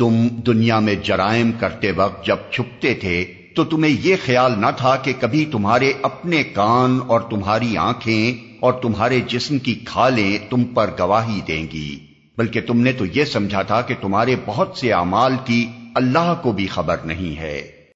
تم دنیا میں جرائم کرتے وقت جب چھپتے تھے، تو تمہیں یہ خیال نہ تھا کہ کبھی تمہارے اپنے کان اور تمہاری آنکھیں اور تمہارے جسم کی کھالیں تم پر گواہی دیں گی، بلکہ تم نے تو یہ سمجھا تھا کہ تمہارے بہت سے اعمال کی اللہ کو بھی خبر نہیں ہے۔